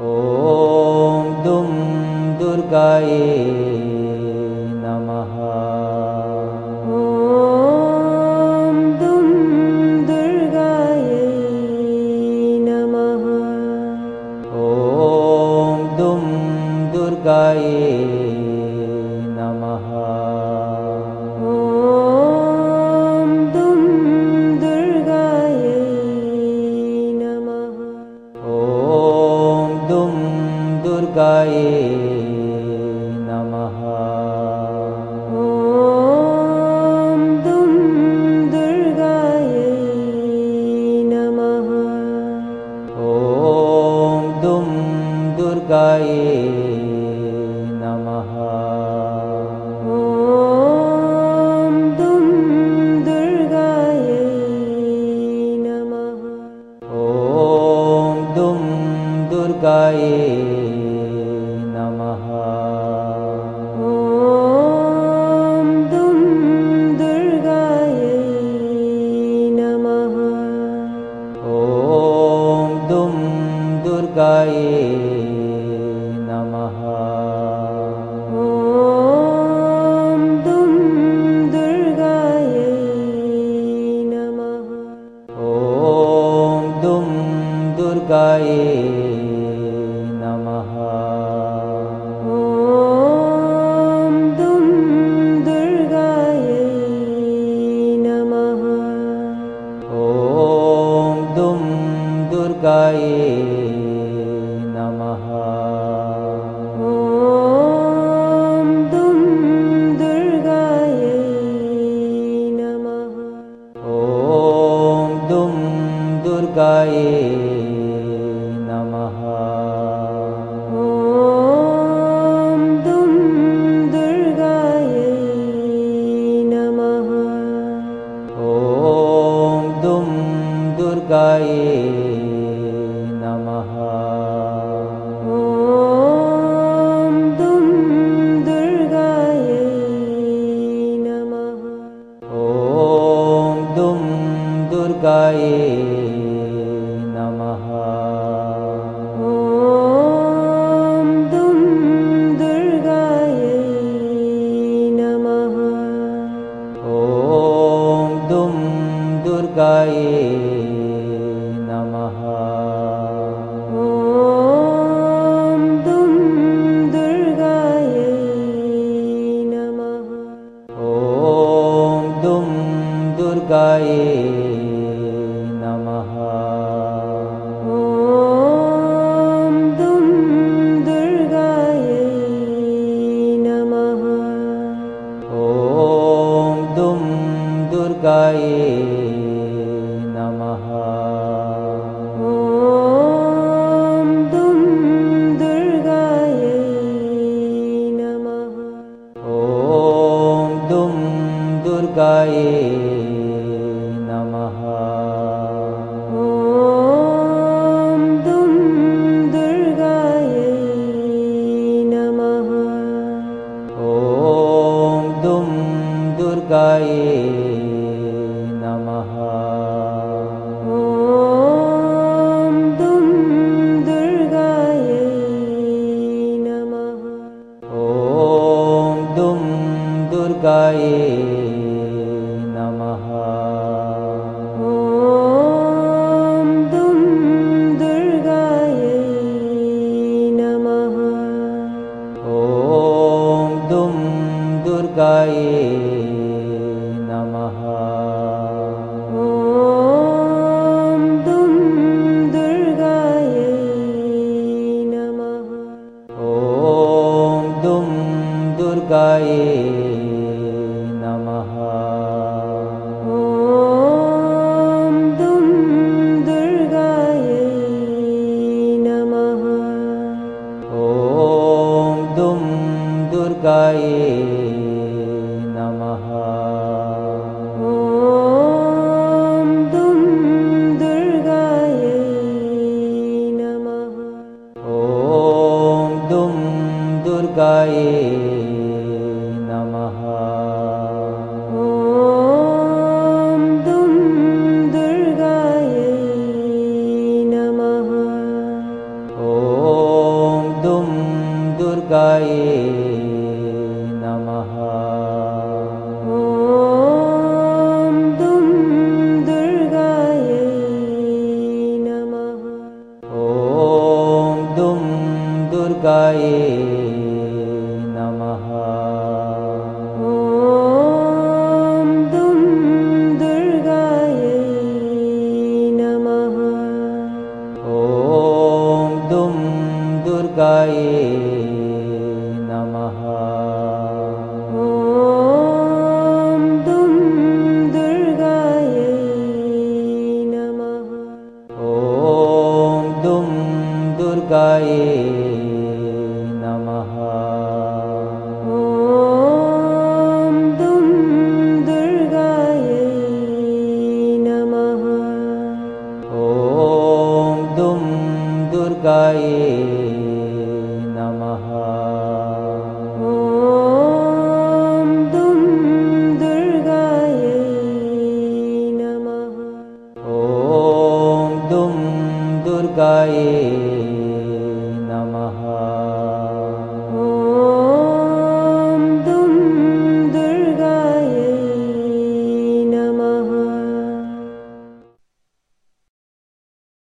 ॐ दुं दुर्गायै नमः। ॐ दुं दुर्गायै नमः। ॐ दुं दुर्गायै दुर्गायै नमः। ॐ दुं दुर्गायै नमः। ॐ दुं दुर्गायै नमः। ॐ दुं दुर्गायै नमः। ॐ दुं दुर्गायै नमः। ॐ दुं दुर्गायै नमः। ॐ दुं दुर्गायै नमः। ॐ दुं दुर्गायै नमः। ॐ दुं दुर्गायै गायै नमः। ॐ दं दुर्गायै नमः। ॐ दुं दुर्गायै नमः। ॐ दुं दुर्गायै नमः। ॐ दम् दुर्गायै दुर्गायै नमः। ॐ दुर्गायै नमः। ॐ दं दुर्गायै नमः। ॐ दुं दुर्गायै नमः। ॐ दम् दुर्गायै